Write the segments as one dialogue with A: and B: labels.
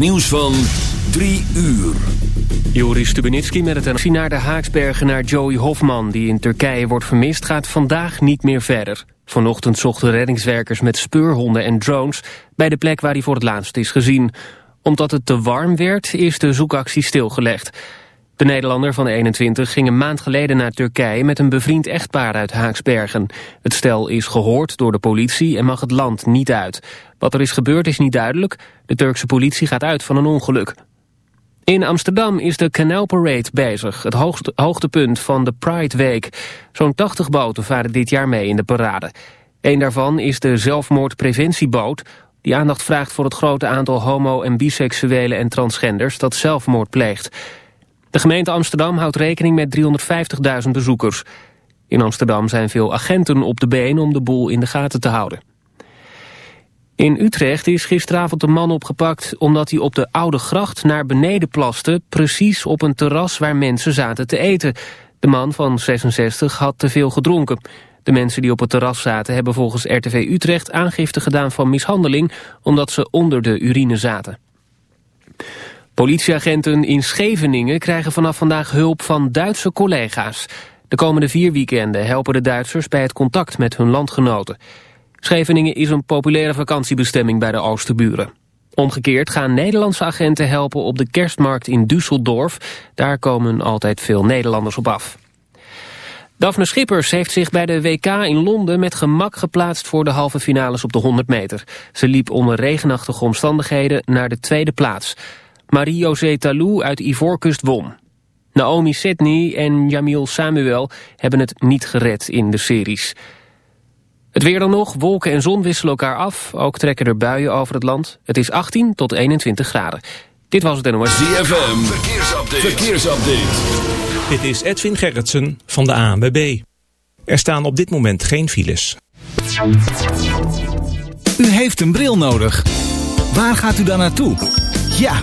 A: Nieuws van 3 uur.
B: Joris Stubenitski met het NRC naar de Haaksbergen naar Joey Hofman... die in Turkije wordt vermist, gaat vandaag niet meer verder. Vanochtend zochten reddingswerkers met speurhonden en drones... bij de plek waar hij voor het laatst is gezien. Omdat het te warm werd, is de zoekactie stilgelegd. De Nederlander van 21 ging een maand geleden naar Turkije... met een bevriend echtpaar uit Haaksbergen. Het stel is gehoord door de politie en mag het land niet uit. Wat er is gebeurd is niet duidelijk. De Turkse politie gaat uit van een ongeluk. In Amsterdam is de Canal Parade bezig, het hoogste, hoogtepunt van de Pride Week. Zo'n 80 boten varen dit jaar mee in de parade. Een daarvan is de zelfmoordpreventieboot... die aandacht vraagt voor het grote aantal homo- en biseksuelen en transgenders... dat zelfmoord pleegt. De gemeente Amsterdam houdt rekening met 350.000 bezoekers. In Amsterdam zijn veel agenten op de been om de boel in de gaten te houden. In Utrecht is gisteravond een man opgepakt omdat hij op de Oude Gracht naar beneden plaste, precies op een terras waar mensen zaten te eten. De man van 66 had te veel gedronken. De mensen die op het terras zaten hebben volgens RTV Utrecht aangifte gedaan van mishandeling omdat ze onder de urine zaten. Politieagenten in Scheveningen krijgen vanaf vandaag hulp van Duitse collega's. De komende vier weekenden helpen de Duitsers bij het contact met hun landgenoten. Scheveningen is een populaire vakantiebestemming bij de Oosterburen. Omgekeerd gaan Nederlandse agenten helpen op de kerstmarkt in Düsseldorf. Daar komen altijd veel Nederlanders op af. Daphne Schippers heeft zich bij de WK in Londen met gemak geplaatst voor de halve finales op de 100 meter. Ze liep onder regenachtige omstandigheden naar de tweede plaats. Marie-José Talou uit Ivoorkust won. Naomi Sidney en Jamil Samuel hebben het niet gered in de series. Het weer dan nog, wolken en zon wisselen elkaar af. Ook trekken er buien over het land. Het is 18 tot 21 graden. Dit was het NOS.
A: ZFM, verkeersupdate. verkeersupdate.
C: Dit is Edwin Gerritsen van de ANWB. Er staan op dit moment geen files.
D: U heeft een bril nodig. Waar gaat u dan naartoe? Ja,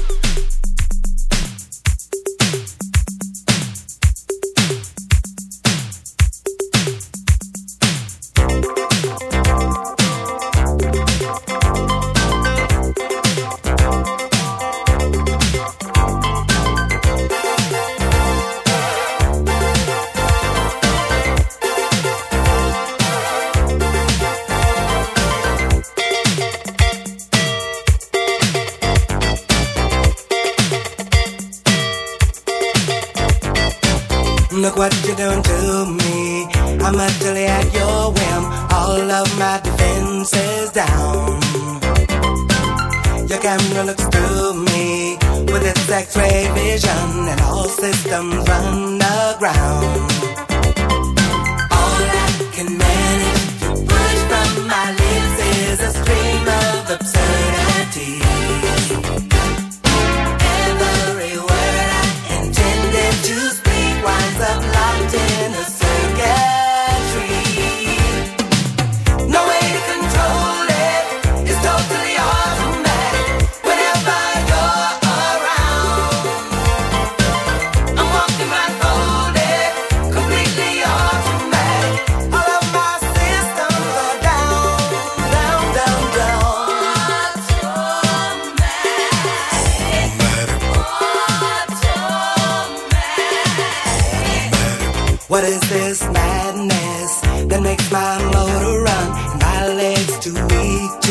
E: To
F: stand?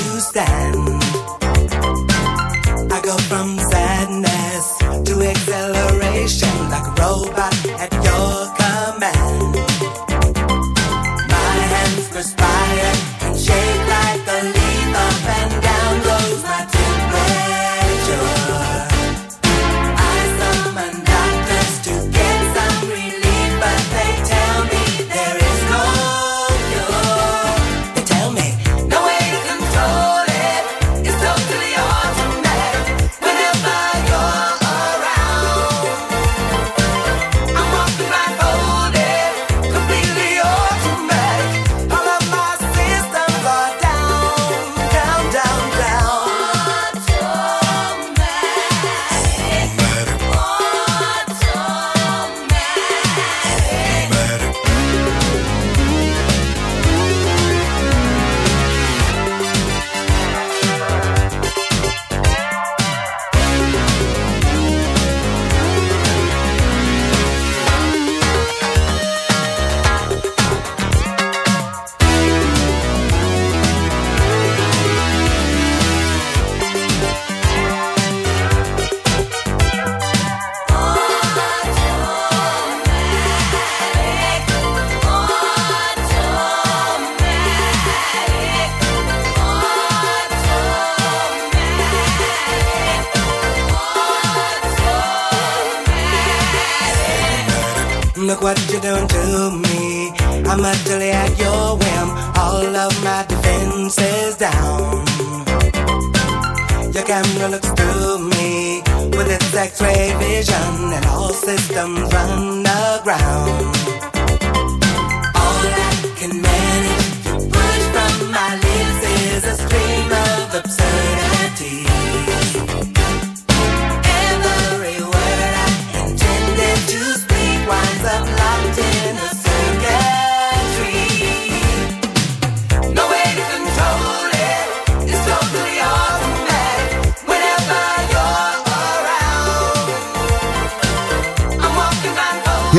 F: them running.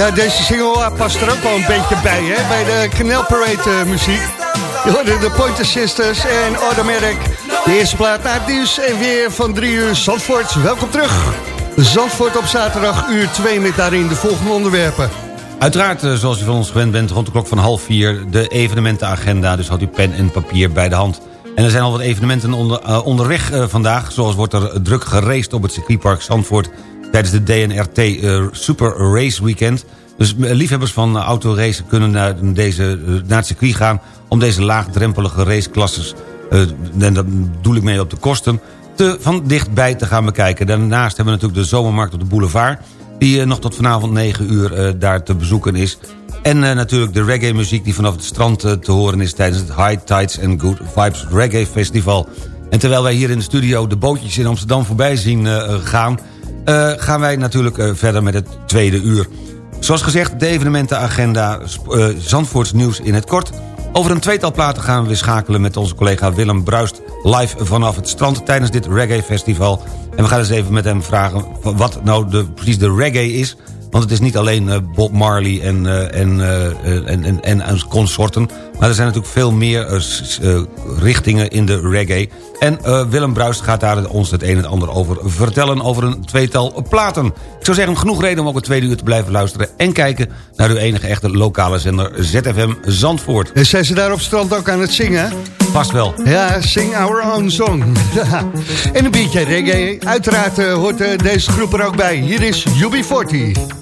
G: Ja, deze single ah, past er ook wel een beetje bij, hè? Bij de Canal Parade eh, muziek. De Pointer Sisters en Automatic. De eerste plaat naar het nieuws en weer van drie uur Zandvoort. Welkom terug. Zandvoort op zaterdag, uur 2 met daarin de volgende onderwerpen.
H: Uiteraard, eh, zoals u van ons gewend bent, rond de klok van half vier... de evenementenagenda, dus houdt u pen en papier bij de hand. En er zijn al wat evenementen onder, eh, onderweg eh, vandaag. Zoals wordt er druk geraced op het circuitpark Zandvoort... tijdens de DNRT eh, Super Race Weekend. Dus eh, liefhebbers van uh, autoracen kunnen naar, deze, eh, naar het circuit gaan... om deze laagdrempelige raceklasses, eh, en daar bedoel ik mee op de kosten... Te, van dichtbij te gaan bekijken. Daarnaast hebben we natuurlijk de zomermarkt op de boulevard... die eh, nog tot vanavond 9 uur eh, daar te bezoeken is. En eh, natuurlijk de reggae muziek die vanaf het strand eh, te horen is... tijdens het High Tides and Good Vibes Reggae Festival. En terwijl wij hier in de studio de bootjes in Amsterdam voorbij zien eh, gaan... eh, gaan wij natuurlijk eh, verder met het tweede uur. Zoals gezegd, de evenementenagenda eh, Zandvoorts nieuws in het kort... Over een tweetal platen gaan we schakelen met onze collega Willem Bruist... live vanaf het strand tijdens dit reggae festival. En we gaan eens even met hem vragen wat nou de, precies de reggae is... Want het is niet alleen eh, Bob Marley en, eh, en, eh, en, en, en, en consorten... maar er zijn natuurlijk veel meer richtingen in de reggae. En Willem Bruist gaat daar ons het een en ander over vertellen... over een tweetal platen. Ik zou zeggen, genoeg reden om ook het tweede uur te blijven luisteren... en kijken naar uw enige echte lokale zender ZFM Zandvoort.
G: En zijn ze daar op strand ook aan het zingen?
H: Vast wel.
G: Ja, sing our own song. en een beetje reggae. Uiteraard hoort deze groep er ook bij. Hier is UB40.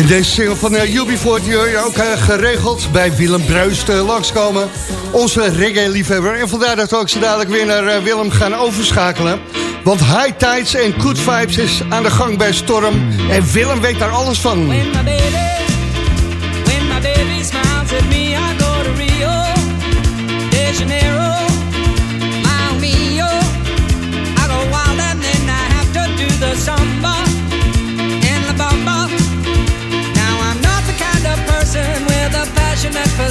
I: In
G: deze single van uh, UB40 die ook eh, geregeld bij Willem Bruist uh, eh, langskomen. Onze reggae-liefhebber. En vandaar dat we ook zo dadelijk weer naar eh, Willem gaan overschakelen. Want high tides en good vibes is aan de gang bij Storm. En Willem weet daar alles van.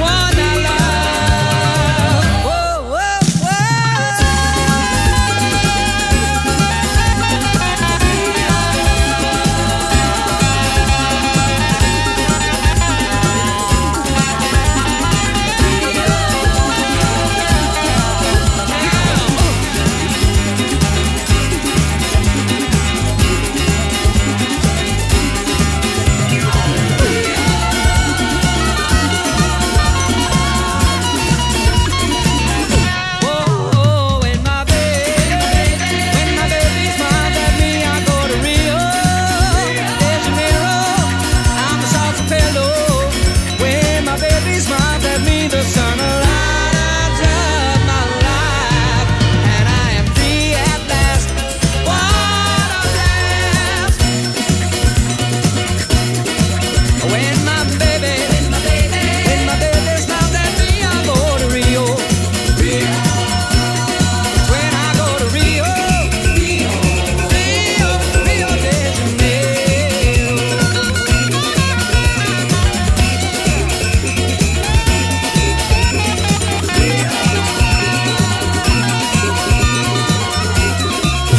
J: one I love.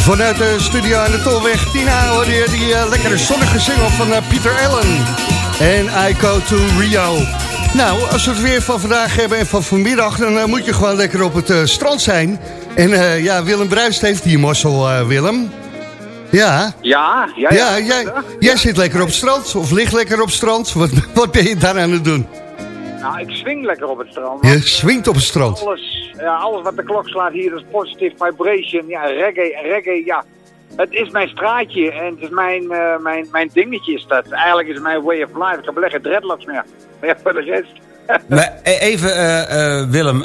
G: Vanuit de studio aan de Tolweg Tina hoor je die eh, lekkere zonnige single van eh, Pieter Allen. En I Go To Rio. Nou, als we het weer van vandaag hebben en van vanmiddag... dan eh, moet je gewoon lekker op het strand zijn. En ja, Willem Bruist heeft die mossel, Willem. Ja.
K: Ja, ja, ja.
G: ja jij, jij zit lekker op het strand of ligt lekker op het strand. Wat, wat ben je daar aan het doen?
K: Nou, ik swing lekker op het strand.
G: Je swingt op het strand?
K: Alles, ja, alles wat de klok slaat hier is positive vibration. Ja, reggae, reggae, ja. Het is mijn straatje en het is mijn, uh, mijn, mijn dingetje is dat. Eigenlijk is het mijn way of life. Ik heb leggen dreadlocks meer. Maar ja, voor de rest...
H: Maar e- even, uh, uh, Willem.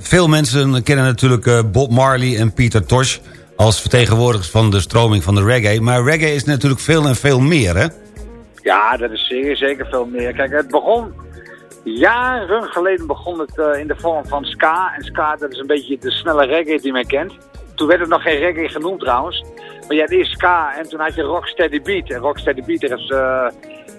H: veel mensen kennen natuurlijk Bob Marley en Peter Tosh... als vertegenwoordigers van de stroming van de reggae. Maar reggae is natuurlijk veel en veel meer, hè?
K: Ja, dat is zeker, zeker veel meer. Kijk, het begon Jaren geleden begon het uh, in de vorm van ska. En ska, dat is een beetje de snelle reggae die men kent. Toen werd het nog geen reggae genoemd trouwens. Maar je had eerst ska en toen had je Rocksteady Beat. En Rocksteady Beat, daar is uh,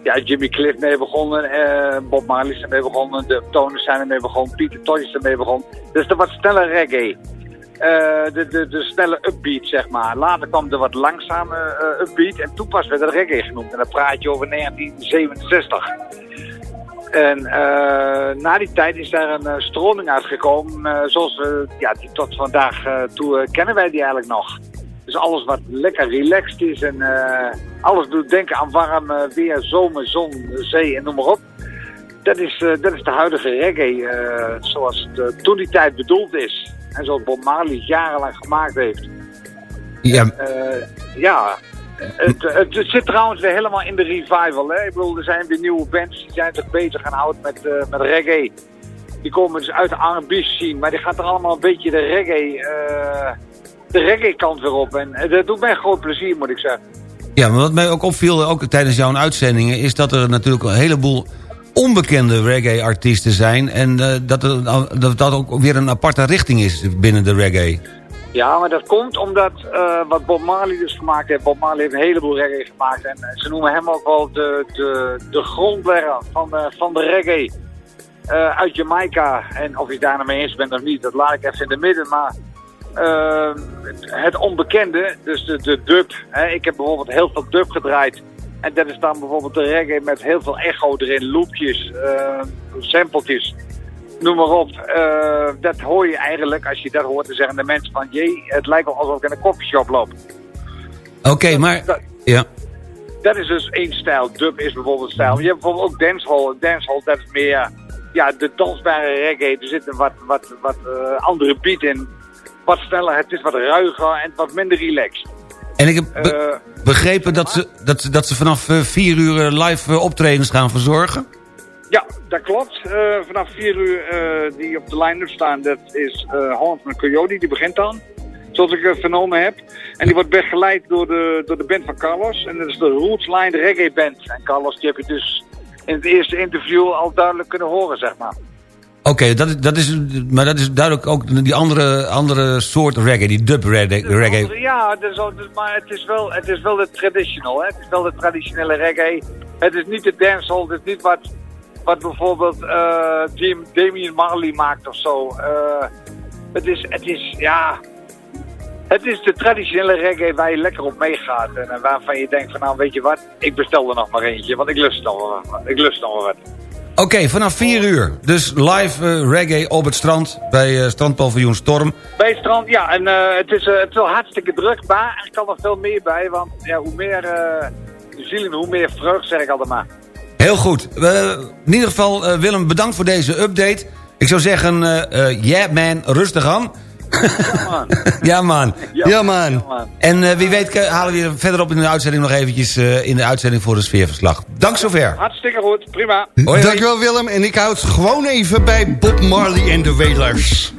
K: ja, Jimmy Cliff mee begonnen. Uh, Bob Marley is ermee begonnen. De Toners zijn ermee begonnen. Peter Tosh is ermee begonnen. Dus de wat snelle reggae. de, de, de snelle upbeat, zeg maar. Later kwam de wat langzame upbeat. En toen pas werd het reggae genoemd. En dan praat je over 1967. En uh, na die tijd is daar een uh, stroming uitgekomen, uh, zoals we ja, die tot vandaag toe kennen wij die eigenlijk nog. Dus alles wat lekker relaxed is en alles doet denken aan warm weer, zomer, zon, zee en noem maar op. Dat is, dat is de huidige reggae zoals het toen die tijd bedoeld is. En zoals Bob Marley jarenlang gemaakt heeft.
H: Ja.
K: ja, het, het, zit trouwens weer helemaal in de revival. Hè? Ik bedoel, er zijn weer nieuwe bands die zijn zich bezig gaan houden met, uh, met reggae. Die komen dus uit de R&B scene, maar die gaat er allemaal een beetje de reggae, uh, de reggae kant weer op. En uh, dat doet mij groot plezier, moet ik zeggen.
H: Ja, maar wat mij ook opviel, ook tijdens jouw uitzendingen... is dat er natuurlijk een heleboel onbekende reggae-artiesten zijn... en dat, dat dat ook weer een aparte richting is binnen de reggae.
K: Ja, maar dat komt omdat uh, wat Bob Marley dus gemaakt heeft. Bob Marley heeft een heleboel reggae gemaakt. En ze noemen hem ook wel de, de, de grondlegger van de, van de reggae. Uh, uit Jamaica. En of je daar nou mee eens bent of niet, dat laat ik even in de midden. Maar het onbekende, dus de, de dub. Hè, ik heb bijvoorbeeld heel veel dub gedraaid. En dat is dan bijvoorbeeld de reggae met heel veel echo erin, loopjes, sampletjes noem maar op. Uh, dat hoor je eigenlijk, als je dat hoort, dan zeggen de mensen van... jee, het lijkt wel alsof ik in een koffieshop loop.
H: Oké, maar...
K: Dat,
H: ja.
K: dat is dus één stijl. Dub is bijvoorbeeld een stijl. je hebt bijvoorbeeld ook dancehall. Dancehall, dat is meer ja, de dansbare reggae. Er zit een wat, wat, wat uh, andere beat in. Wat sneller, het is wat ruiger en wat minder relaxed.
H: En ik heb be uh, begrepen dat ze, dat, dat ze vanaf vier uur live optredens gaan verzorgen?
K: Ja, dat klopt. Uh, vanaf 4 uur uh, die op de line-up staan, dat is uh, Holland met Coyote, die begint dan. Zoals ik vernomen heb. En die wordt begeleid door de, door de band van Carlos. En dat is de Roots Line Reggae Band. En Carlos, die heb je dus in het eerste interview al duidelijk kunnen horen, zeg maar.
H: Oké, okay, dat, dat is, maar dat is duidelijk ook die andere, andere soort reggae, die dub reggae. reggae.
K: ja, dus, maar het is, wel, het is wel de traditional, hè? het is wel de traditionele reggae. Het is niet de dancehall, het is niet wat wat bijvoorbeeld uh, Damien Marley maakt of zo. Uh, het, is, het is, ja... Het is de traditionele reggae waar je lekker op meegaat. En waarvan je denkt van nou weet je wat, ik bestel er nog maar eentje. Want ik lust nog wel, ik lust nog wel wat.
H: Oké, okay, vanaf 4 uur. Dus live uh, reggae op het strand bij uh, strandpaviljoen Storm.
K: Bij het strand, ja. En uh, het, is, het is wel hartstikke druk, maar er kan nog veel meer bij. Want ja, hoe meer zielen, hoe meer vreugd, zeg ik altijd maar.
H: Heel goed. in ieder geval, uh, Willem, bedankt voor deze update. Ik zou zeggen, uh, yeah man, rustig aan.
K: Ja man.
H: ja man.
G: Ja, man.
H: En wie weet halen we je verderop in de uitzending nog eventjes in de uitzending voor de sfeerverslag. Dank zover.
K: Hartstikke goed, prima.
G: Hoi, Dankjewel Willem. En ik houd gewoon even bij Bob Marley en de Wailers.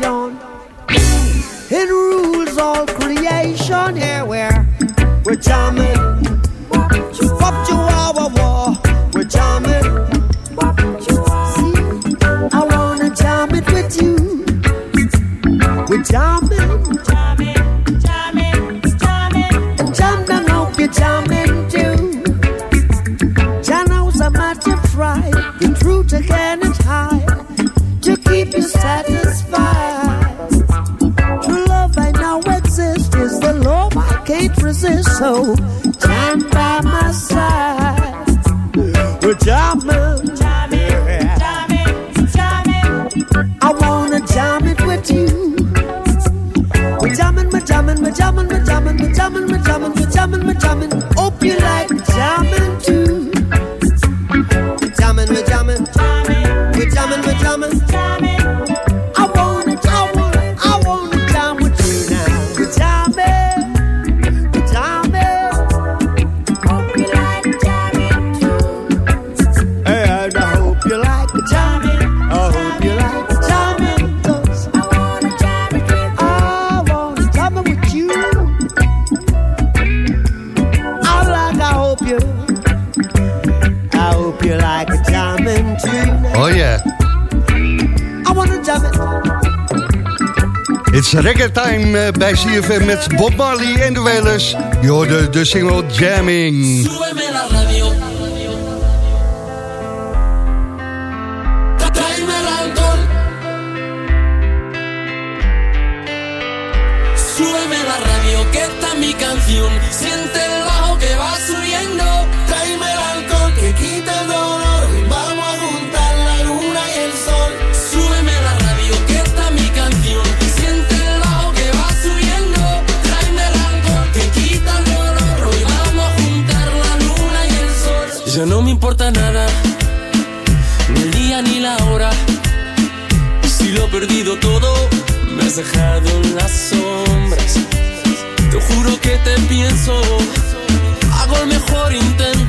L: lion. It rules all creation. Here we're, we're jamming. Fuck you, our war. We're jamming. See, I wanna jam it with you. We're jamming. Jamming, jamming, jamming. Jam them out, you're jamming too. Jano's a matter of pride. Been through to get it high. To keep you satisfied. soul down by my side. Oh, jamming, jamming. I wanna jam it with you. We're jamming, we're jamming, we're jamming, we're jamming, we're jamming, we're jamming, we're jamming, we're jamming. Hope you like jamming too. We're jamming, we're jamming, we're jamming, we're jamming.
M: It's record time eh, bij CFM met Bob Marley en de Wailers. Je hoorde de single Jamming.
F: has dejado en las sombras. Te juro que te pienso, hago el mejor intento.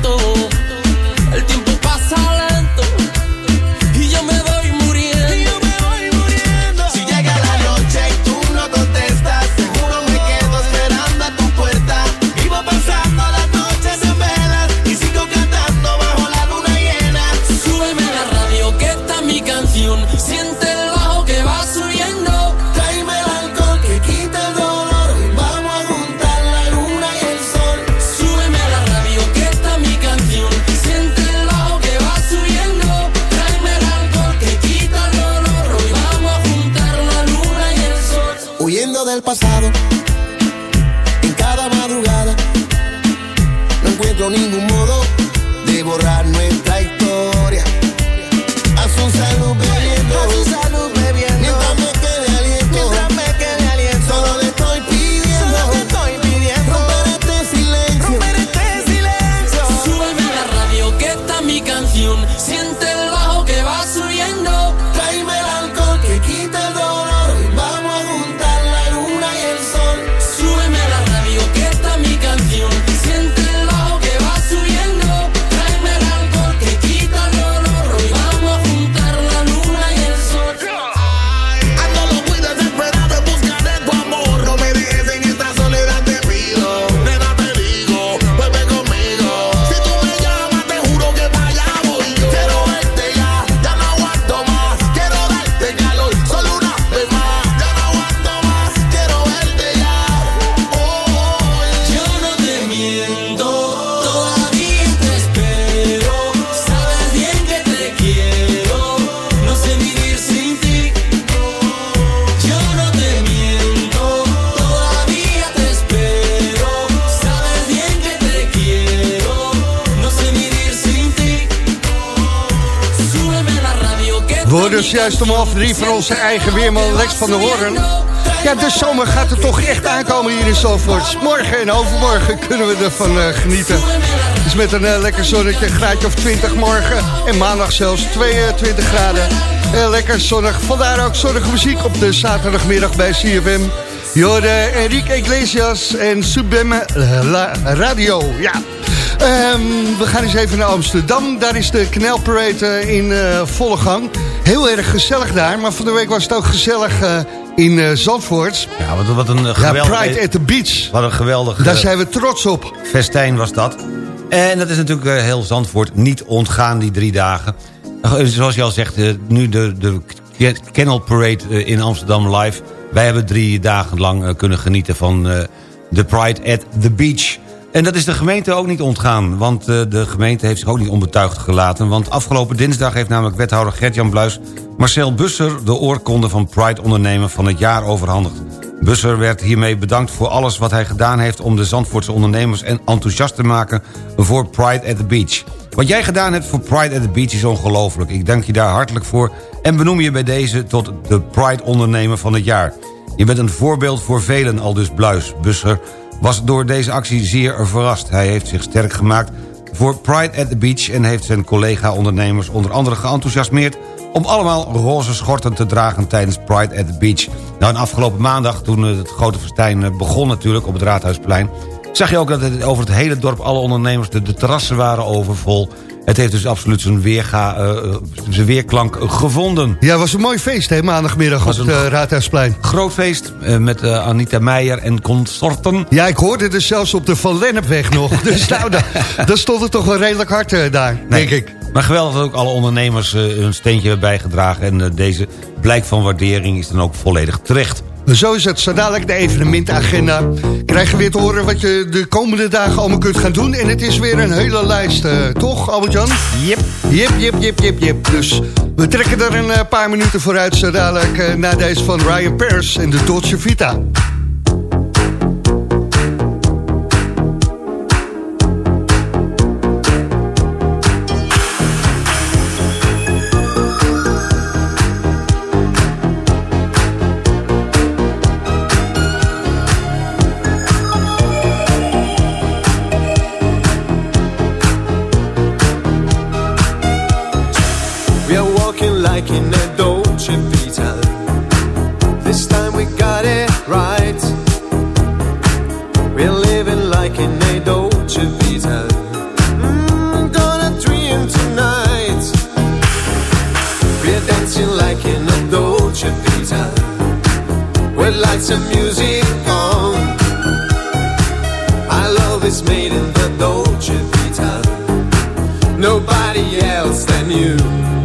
G: Om half drie van onze eigen weerman Lex van der Hoorn. Ja, de zomer gaat er toch echt aankomen hier in Zandvoort. Morgen en overmorgen kunnen we ervan uh, genieten. Dus met een uh, lekker zonnetje, graadje of 20 morgen. En maandag zelfs 22 graden. Uh, lekker zonnig. Vandaar ook zonnige muziek op de zaterdagmiddag bij CFM. Jorde Enrique Iglesias en Subemme La Radio. Ja. Um, we gaan eens even naar Amsterdam. Daar is de Knelparade in volle gang. Heel erg gezellig daar. Maar van de week was het ook gezellig uh, in uh, Zandvoort.
H: Ja, wat, wat een geweldig...
G: Ja, Pride at the Beach.
H: Wat een geweldig...
G: Daar zijn we trots op.
H: Festijn was dat. En dat is natuurlijk heel Zandvoort niet ontgaan, die drie dagen. Zoals je al zegt, nu de, de Kennel Parade in Amsterdam live. Wij hebben drie dagen lang kunnen genieten van de Pride at the Beach... En dat is de gemeente ook niet ontgaan. Want uh, de gemeente heeft zich ook niet onbetuigd gelaten. Want afgelopen dinsdag heeft namelijk wethouder Gert-Jan Bluis... Marcel Busser de oorkonde van Pride ondernemer van het jaar overhandigd. Busser werd hiermee bedankt voor alles wat hij gedaan heeft... om de Zandvoortse ondernemers enthousiast te maken voor Pride at the Beach. Wat jij gedaan hebt voor Pride at the Beach is ongelooflijk. Ik dank je daar hartelijk voor en benoem je bij deze tot de Pride ondernemer van het jaar. Je bent een voorbeeld voor velen, al dus Bluis. Busser was door deze actie zeer verrast. Hij heeft zich sterk gemaakt voor Pride at the Beach... en heeft zijn collega-ondernemers onder andere geenthousiasmeerd... om allemaal roze schorten te dragen tijdens Pride at the Beach. Nou, en afgelopen maandag, toen het grote festijn eh, begon natuurlijk op het Raadhuisplein... zag je ook dat het over het hele dorp alle ondernemers... de, de terrassen waren overvol... Het heeft dus absoluut zijn, weerga, uh, zijn weerklank gevonden.
G: Ja, het was een mooi feest, hè, maandagmiddag op het uh, Raadhuisplein.
H: Groot feest uh, met Anita Meijer en consorten.
G: Ja, ik hoorde het zelfs op de Van Lennepweg nog. dus nou, dan stond het toch wel redelijk hard daar, nee. denk ik.
H: Maar geweldig dat ook alle ondernemers hun steentje hebben bijgedragen. En deze blijk van waardering is dan ook volledig terecht.
G: Zo is het. Zo dadelijk de evenementagenda. Krijg je weer te horen wat je de komende dagen allemaal kunt gaan doen. En het is weer een hele lijst, uh, toch Albert-Jan?
H: Yep.
G: Yep, yep, yep, yep, yep. Dus we trekken er een uh, paar minuten vooruit. Zo dadelijk uh, na deze van Ryan Pers en de Dolce Vita.
N: like in a Dolce Vita. This time we got it right. We're living like in a Dolce Vita. Mm, gonna dream tonight. We're dancing like in a Dolce Vita. Lights and music on. Our love is made in the Dolce Vita. Nobody else than you.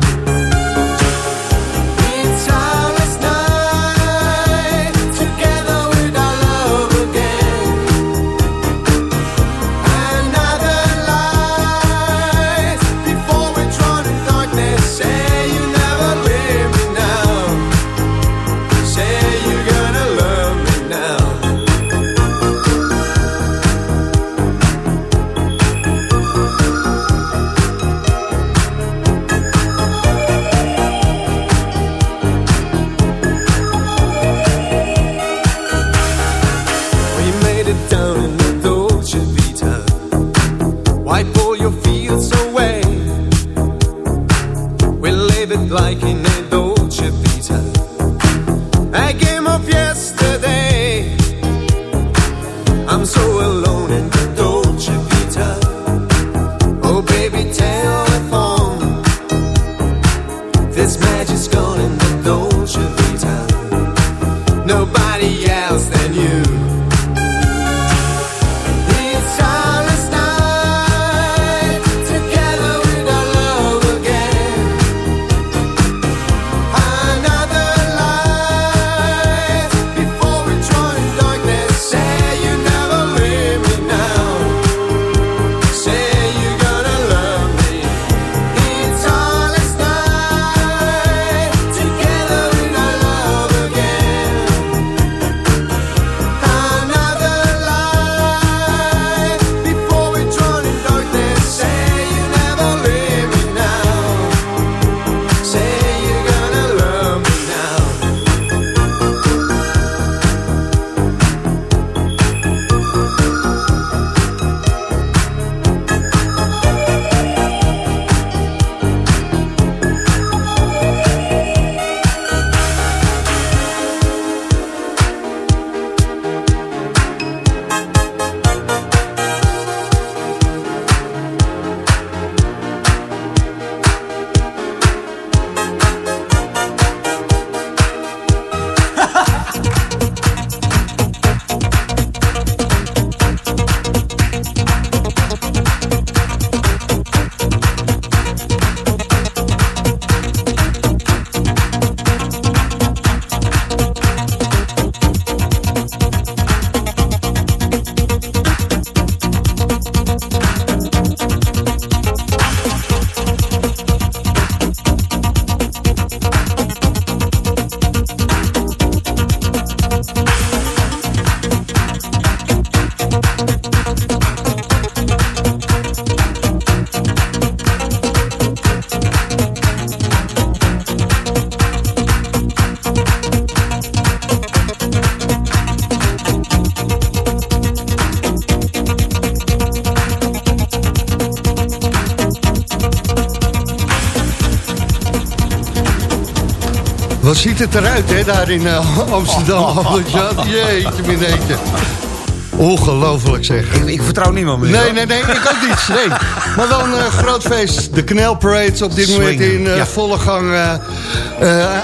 G: Ziet het eruit, hè, daar in eh, Amsterdam. Albert-Jan. Jeetje, mineetje. Ongelooflijk zeg.
H: Ik, ik vertrouw niemand meer.
G: Nee, nee, nee, ik ook niet. Nee. Maar wel een eh, groot feest. De Canal Parade op dit moment in eh,
H: ja.
G: volle gang.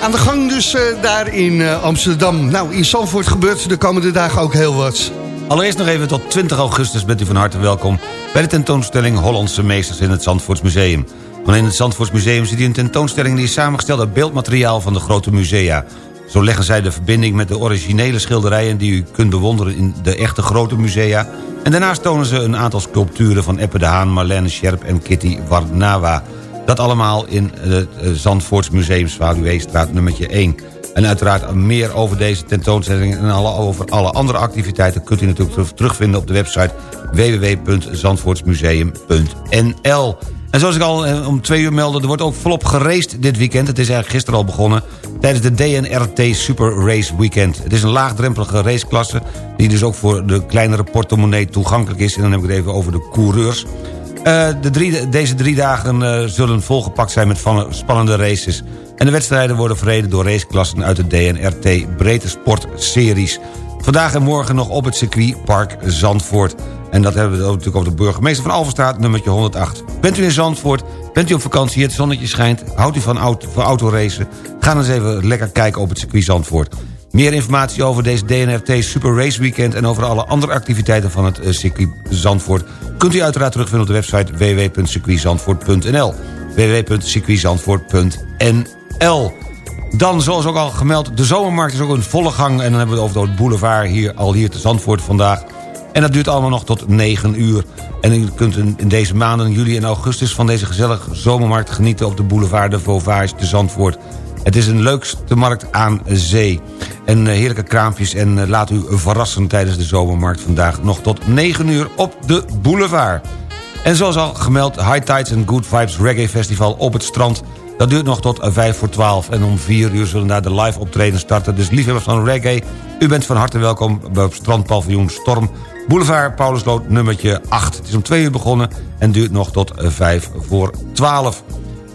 G: aan de gang dus daar in Amsterdam. Nou, in Zandvoort gebeurt de komende dagen ook heel wat.
H: Allereerst nog even tot 20 augustus bent u van harte welkom... bij de tentoonstelling Hollandse Meesters in het Zandvoortsmuseum. Want in het Zandvoortsmuseum ziet u een tentoonstelling... die is samengesteld uit beeldmateriaal van de grote musea. Zo leggen zij de verbinding met de originele schilderijen... die u kunt bewonderen in de echte grote musea. En daarnaast tonen ze een aantal sculpturen van Eppe de Haan... Marlene Scherp en Kitty Warnawa. Dat allemaal in het eh, Zandvoorts Museum Zwaluweestraat nummertje 1. En uiteraard meer over deze tentoonstelling... en alle, over alle andere activiteiten kunt u natuurlijk terug- terugvinden op de website www.zandvoortsmuseum.nl. En zoals ik al eh, om twee uur meldde, er wordt ook volop geraced dit weekend. Het is eigenlijk gisteren al begonnen tijdens de DNRT Super Race Weekend. Het is een laagdrempelige raceklasse die dus ook voor de kleinere portemonnee toegankelijk is. En dan heb ik het even over de coureurs. Eh, de drie, deze drie dagen eh, zullen volgepakt zijn met spannende races. En de wedstrijden worden verreden door raceklassen uit de DNRT Breedte Sport Series. Vandaag en morgen nog op het circuitpark Zandvoort. En dat hebben we natuurlijk over de burgemeester van Alverstraat, nummertje 108. Bent u in Zandvoort, bent u op vakantie, het zonnetje schijnt... houdt u van, auto, van autoracen, ga eens even lekker kijken op het circuit Zandvoort. Meer informatie over deze DNRT Super Race Weekend... en over alle andere activiteiten van het eh, circuit Zandvoort... kunt u uiteraard terugvinden op de website www.circuitzandvoort.nl www.circuitzandvoort.nl dan, zoals ook al gemeld, de zomermarkt is ook in volle gang... en dan hebben we het over de boulevard hier, al hier te Zandvoort vandaag. En dat duurt allemaal nog tot 9 uur. En u kunt in deze maanden, juli en augustus... van deze gezellige zomermarkt genieten op de boulevard de Vauvage te Zandvoort. Het is een leukste markt aan zee. En eh, heerlijke kraampjes en eh, laat u verrassen tijdens de zomermarkt vandaag... nog tot 9 uur op de boulevard. En zoals al gemeld, High Tides and Good Vibes Reggae Festival op het strand... Dat duurt nog tot 5 voor 12 en om 4 uur zullen daar de live optreden starten. Dus liefhebbers van reggae, u bent van harte welkom op strandpaviljoen Storm... Boulevard Paulusloot nummertje 8. Het is om 2 uur begonnen en duurt nog tot 5 voor 12.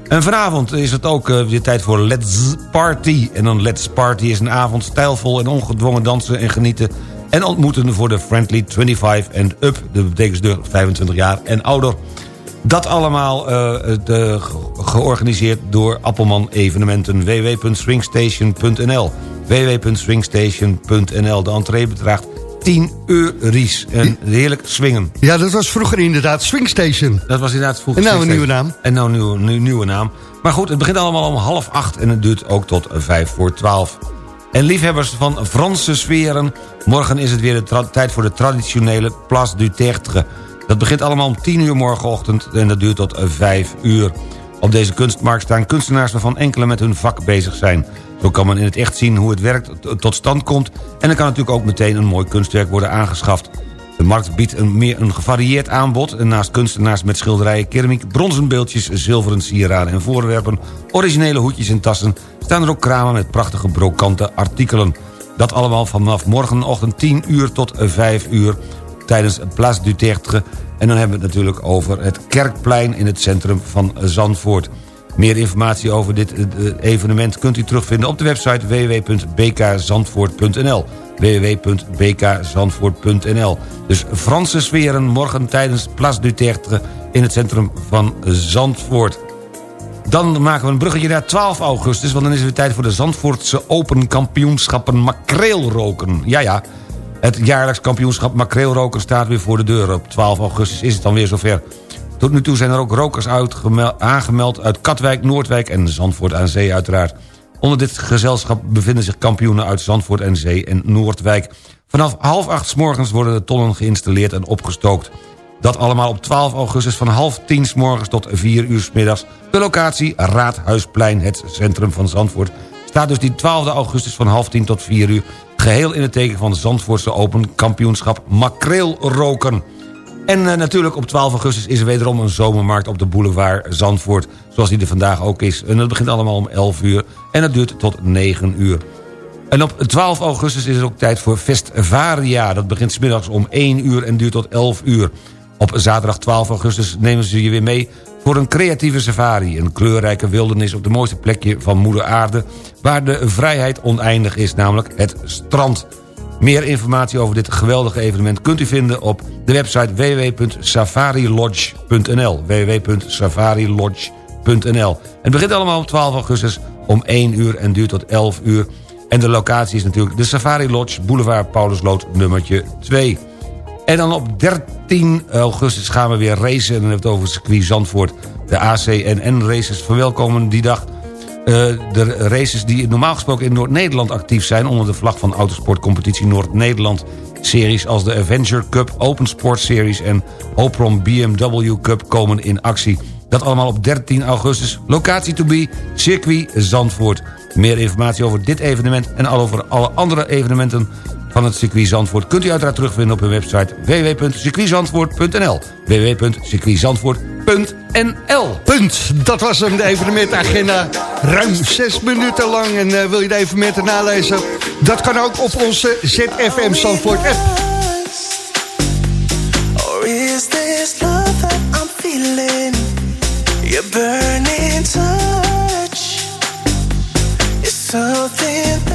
H: En vanavond is het ook eh, weer tijd voor Let's Party. En dan Let's Party is een avond stijlvol en ongedwongen dansen en genieten... en ontmoeten voor de Friendly 25 and Up. Dat betekent dus 25 jaar en ouder. Dat allemaal eh, de- ge- georganiseerd door Appelman Evenementen. www.swingstation.nl www.swingstation.nl De entree bedraagt 10 euro's. En heerlijk swingen.
G: Ja, dat was vroeger inderdaad Swingstation.
H: Dat was inderdaad vroeger.
G: En nou een nieuwe naam.
H: En nou een nieuwe, nieuwe, nieuwe naam. Maar goed, het begint allemaal om half acht en het duurt ook tot vijf voor twaalf. En liefhebbers van Franse sferen... morgen is het weer de tijd voor de traditionele Place du Tertre. Dat begint allemaal om 10 uur morgenochtend en dat duurt tot 5 uur. Op deze kunstmarkt staan kunstenaars waarvan enkele met hun vak bezig zijn. Zo kan men in het echt zien hoe het werk tot stand komt... en er kan natuurlijk ook meteen een mooi kunstwerk worden aangeschaft. De markt biedt een meer een gevarieerd aanbod... naast kunstenaars met schilderijen, keramiek, bronzen beeldjes... zilveren sieraden en voorwerpen, originele hoedjes en tassen... staan er ook kramen met prachtige brokante artikelen. Dat allemaal vanaf morgenochtend 10 uur tot 5 uur tijdens Place du Tertre. En dan hebben we het natuurlijk over het Kerkplein in het centrum van Zandvoort. Meer informatie over dit eh, evenement kunt u terugvinden op de website www.bkzandvoort.nl www.bkzandvoort.nl Dus Franse sferen morgen tijdens Place du in het centrum van Zandvoort. Dan maken we een bruggetje naar 12 augustus... want dan is het weer tijd voor de Zandvoortse Open Kampioenschappen makreelroken. Ja, ja, het jaarlijks kampioenschap makreelroken staat weer voor de deur. Op 12 augustus is het dan weer zover. Tot nu toe zijn er ook rokers aangemeld uit Katwijk, Noordwijk en Zandvoort aan Zee uiteraard. Onder dit gezelschap bevinden zich kampioenen uit Zandvoort en Zee en Noordwijk. Vanaf half acht 's morgens worden de tonnen geïnstalleerd en opgestookt. Dat allemaal op 12 augustus van half tien 's morgens tot 4 uur 's middags. De locatie Raadhuisplein, het centrum van Zandvoort... staat dus die 12 augustus van half tien tot 4 uur... geheel in het teken van de Zandvoortse Open Kampioenschap Makreelroken. En eh, natuurlijk op 12 augustus is er wederom een zomermarkt op de boulevard Zandvoort... zoals die er vandaag ook is. En dat begint allemaal om 11 uur en dat duurt tot 9 uur. En op 12 augustus is het ook tijd voor Festvaria. Dat begint smiddags om 1 uur en duurt tot 11 uur. Op zaterdag 12 augustus nemen ze je weer mee... voor voor een creatieve safari. Een kleurrijke wildernis op de mooiste plekje van moeder aarde... waar de vrijheid oneindig is, namelijk het strand. Meer informatie over dit geweldige evenement kunt u vinden op de website www.safarilodge.nl www.safarilodge.nl Het begint allemaal op 12 augustus om 1 uur en duurt tot 11 uur. En de locatie is natuurlijk de Safari Lodge, Boulevard Paulusloot nummertje 2. En dan op 13 augustus gaan we weer racen. En dan hebben we het over circuit Zandvoort. De ACNN races verwelkomen die dag. Uh, de races die normaal gesproken in Noord-Nederland actief zijn... onder de vlag van Autosportcompetitie Noord-Nederland. Series als de Avenger Cup, Open Sport Series... en Oprom BMW Cup komen in actie. Dat allemaal op 13 augustus. Locatie to be, circuit Zandvoort. Meer informatie over dit evenement en al over alle andere evenementen van het circuit Zandvoort... kunt u uiteraard terugvinden op hun website www.circuitzandvoort.nl www.circuitzandvoort.nl
G: Punt. Dat was hem, de evenementagenda. Ruim zes minuten lang. En uh, wil je de evenementen nalezen? Dat kan ook op onze ZFM Zandvoort app.
I: Or is this love that I'm feeling? Your burning touch is something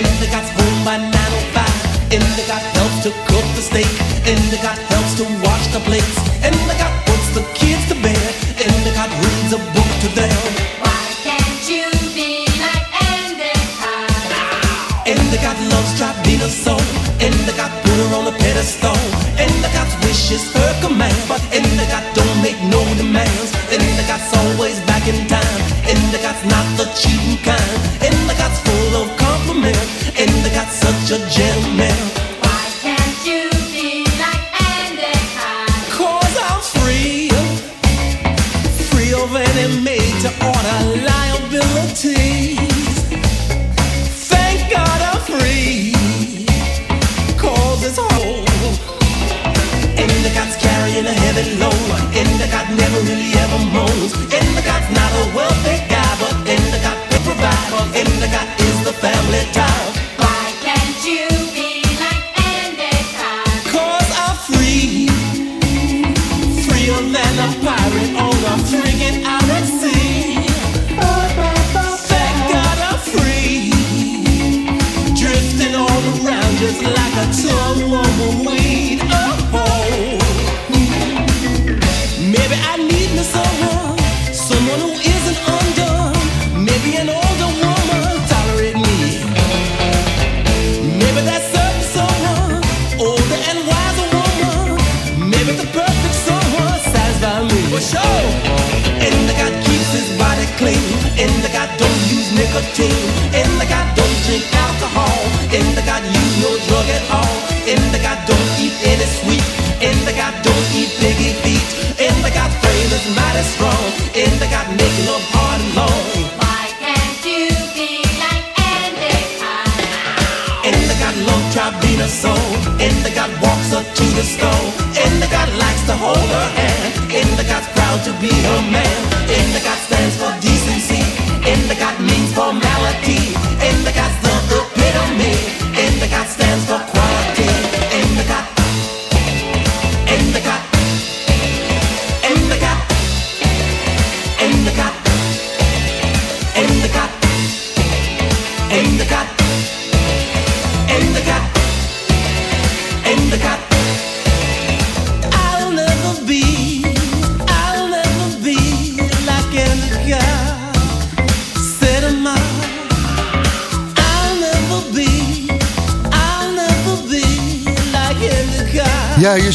F: nine. Endicot's home by nine o five. Endicott helps to cook the steak. Endicott helps to wash the plates. Endicott puts the kids to bed. Endicott reads a book to them.
O: Why can't you be like Endicott?
F: Endicott Endicott loves Tribina so Endicott put her on a pedestal Endicott's wish is her command But Endicott don't make no demands Endicott's always back in time Endicott's not the cheating kind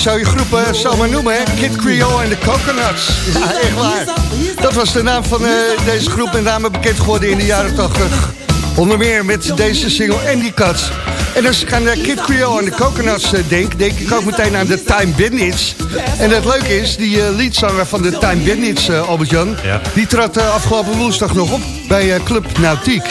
G: zou je groep eh, zomaar noemen, hè? Kid Creole en de Coconuts. Ja, echt waar. Dat was de naam van eh, deze groep met name bekend geworden in de jaren 80. Onder meer met deze single Endicott. En als ik aan de Kid Creole en de Coconuts eh, denk... denk ik ook meteen aan de Time Bandits. En het leuke is, die eh, leadzanger van de Time Bandits, eh, Albert-Jan... die trad eh, afgelopen woensdag nog op bij eh, Club Nautiek.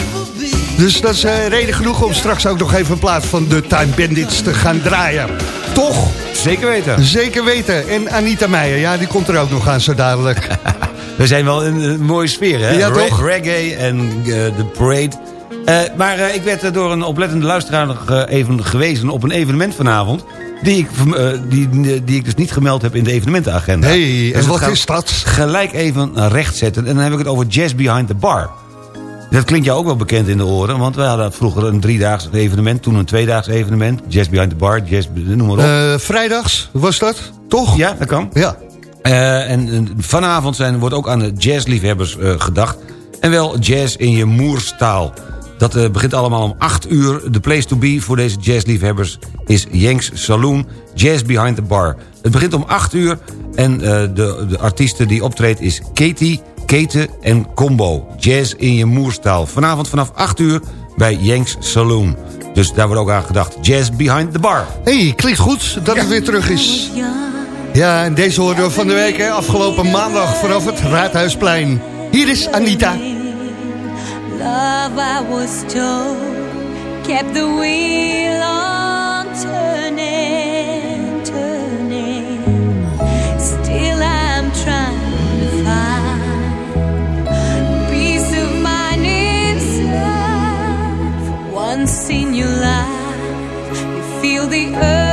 G: Dus dat is eh, reden genoeg om straks ook nog even een plaats van de Time Bandits te gaan draaien. Toch?
H: Zeker weten.
G: Zeker weten. En Anita Meijer, ja, die komt er ook nog aan zo dadelijk.
H: We zijn wel in een mooie sfeer, hè?
G: Ja, toch?
H: Reggae en eh, de parade. Eh, maar eh, ik werd door een oplettende luisteraar nog even gewezen op een evenement vanavond... Die ik, die, die ik dus niet gemeld heb in de evenementenagenda.
G: Hey, en
H: dat
G: wat is dat?
H: Gelijk even rechtzetten. En dan heb ik het over Jazz Behind the Bar. Dat klinkt jou ook wel bekend in de oren. Want we hadden vroeger een driedaags evenement. Toen een tweedaags evenement. Jazz Behind the Bar. Jazz, noem maar op.
G: Eh, vrijdags was dat, toch?
H: Ja, dat kan.
G: Ja.
H: Eh, en vanavond zijn, wordt ook aan de jazzliefhebbers eh, gedacht. En wel jazz in je moerstaal. Dat begint allemaal om 8 uur. De place to be voor deze jazzliefhebbers is Yanks Saloon. Jazz Behind the Bar. Het begint om 8 uur. En de, de artiesten die optreedt is Katie, Kete en Combo. Jazz in je moerstaal. Vanavond vanaf 8 uur bij Yanks Saloon. Dus daar wordt ook aan gedacht. Jazz Behind the Bar.
G: hey, klinkt goed dat het weer terug is. Ja, en deze hoorden we van de week, hè, afgelopen maandag vanaf het Raadhuisplein. Hier is Anita.
P: Love, I was told, kept the wheel on the urge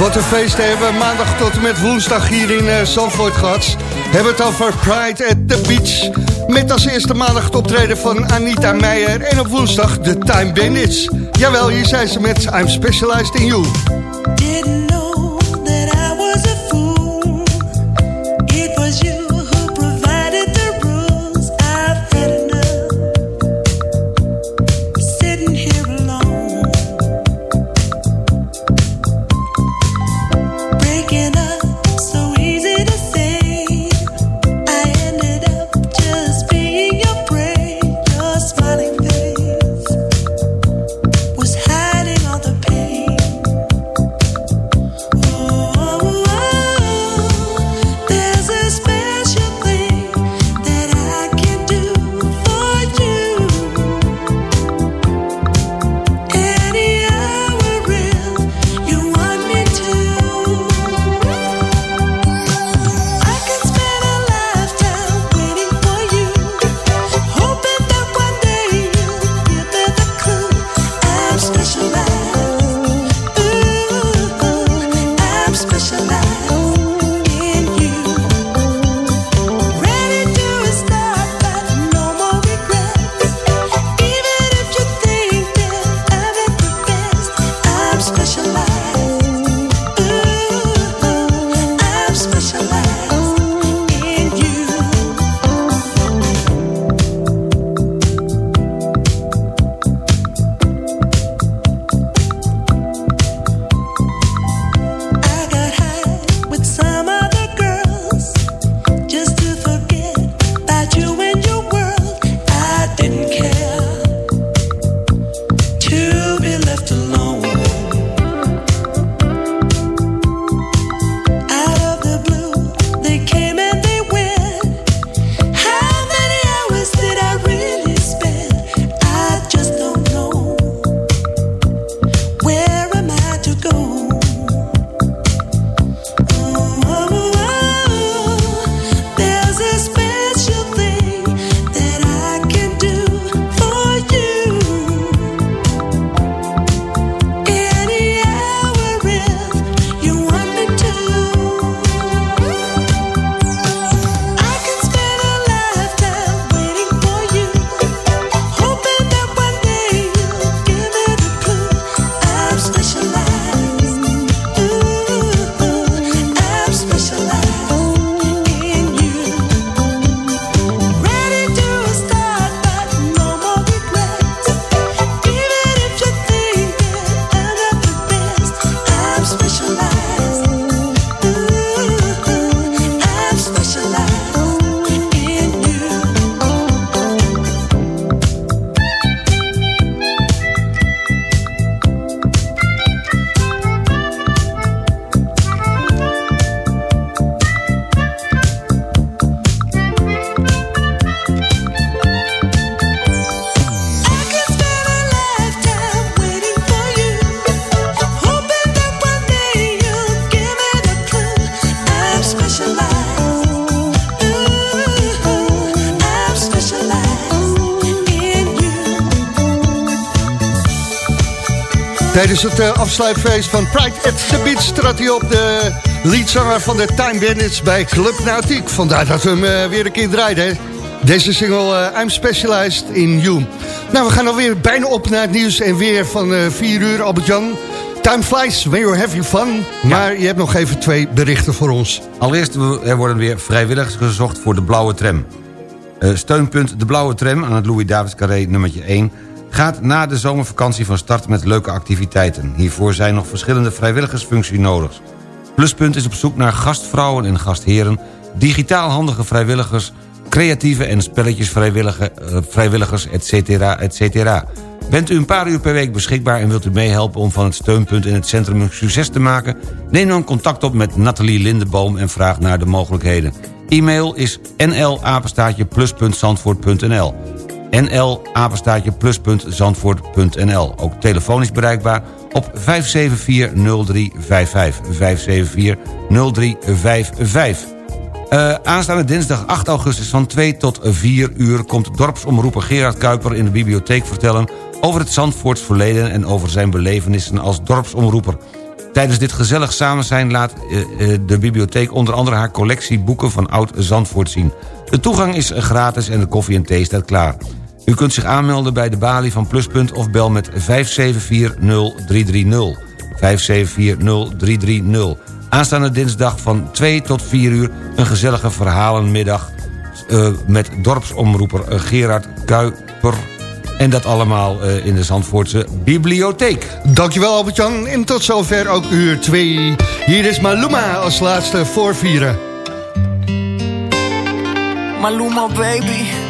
I: Wat een feest hebben we maandag tot en met woensdag hier in uh, Zandvoort gehad. Hebben het over Pride at the Beach. Met als eerste maandag het optreden van Anita Meijer. En op woensdag de Time Bandits. Jawel, hier zijn ze met I'm Specialized in You. Tijdens het eh, afsluitfeest van Pride at the Beach trad hij op de leadzanger van de Time Bandits bij Club Nautiek. Vandaar dat we hem eh, weer een keer draaiden. hè. Deze single eh, I'm Specialized in You. Nou, we gaan alweer bijna op naar het nieuws en weer van eh 4 uur, Albert-Jan. Time flies when you're having fun. Maar je hebt nog even twee berichten voor ons.
H: Allereerst, er worden weer vrijwilligers gezocht voor de blauwe tram. Steunpunt De Blauwe Tram aan het Louis Davids Carré nummertje 1... gaat na de zomervakantie van start met leuke activiteiten. Hiervoor zijn nog verschillende vrijwilligersfuncties nodig. Pluspunt is op zoek naar gastvrouwen en gastheren... digitaal handige vrijwilligers, creatieve en spelletjesvrijwilligers, eh, etc. Bent u een paar uur per week beschikbaar en wilt u meehelpen... om van het steunpunt in het centrum een succes te maken? Neem dan contact op met Nathalie Lindeboom en vraag naar de mogelijkheden. E-mail is nlapenstaatje plus.zandvoort.nl nl apenstaatje plus.zandvoort.nl Ook telefonisch bereikbaar op 574-0355. 574-0355. Eh, aanstaande dinsdag 8 augustus van 2 tot 4 uur... komt dorpsomroeper Gerard Kuiper in de bibliotheek vertellen... over het Zandvoorts verleden en over zijn belevenissen als dorpsomroeper. Tijdens dit gezellig samen zijn laat eh, eh, de bibliotheek onder andere haar collectie boeken van Oud-Zandvoort zien. De toegang is gratis en de koffie en thee staat klaar. U kunt zich aanmelden bij de balie van Pluspunt of bel met 5740330. 5740330. Aanstaande dinsdag van 2 tot 4 uur een gezellige verhalenmiddag... eh, met dorpsomroeper Gerard Kuiper... En dat allemaal eh, in de Zandvoortse bibliotheek.
G: Dankjewel Albert-Jan. En tot zover ook uur 2. Hier is Maluma als laatste voorvieren.
Q: Maluma, baby.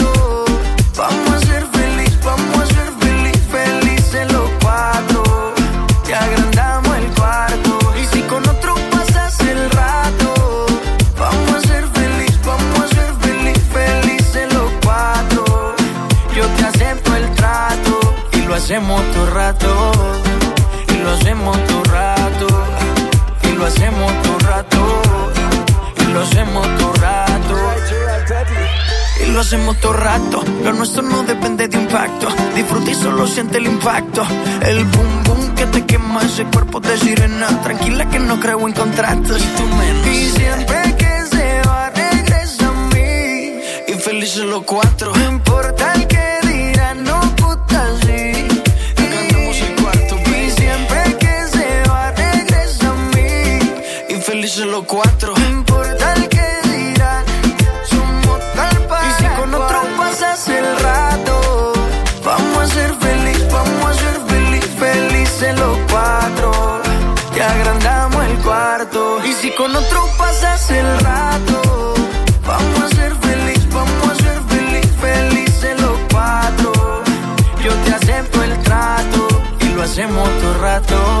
Q: hacemos todo rato. Y lo hacemos todo rato. Y lo hacemos todo rato. Y lo hacemos todo rato. Y lo hacemos todo rato. Lo nuestro no depende de impacto. Disfruta y solo siente el impacto. El boom boom que te quema ese cuerpo de sirena. Tranquila que no creo en contratos. Y tú menos. Y siempre que se va, regresa a mí. Y felices los cuatro. No importa el los cuatro. No importa el que dirán, somos tal para Y si con otro pasas el rato, vamos a ser feliz, vamos a ser feliz, felices los cuatro. Te agrandamos el cuarto. Y si con otro pasas el rato, vamos a ser feliz, vamos a ser feliz, felices los cuatro. Yo te acepto el trato y lo hacemos todo rato.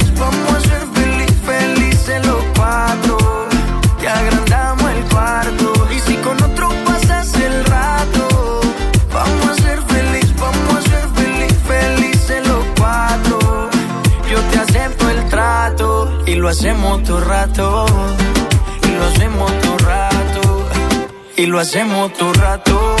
Q: lo hacemos todo rato. Y lo hacemos todo rato. Y lo hacemos todo rato.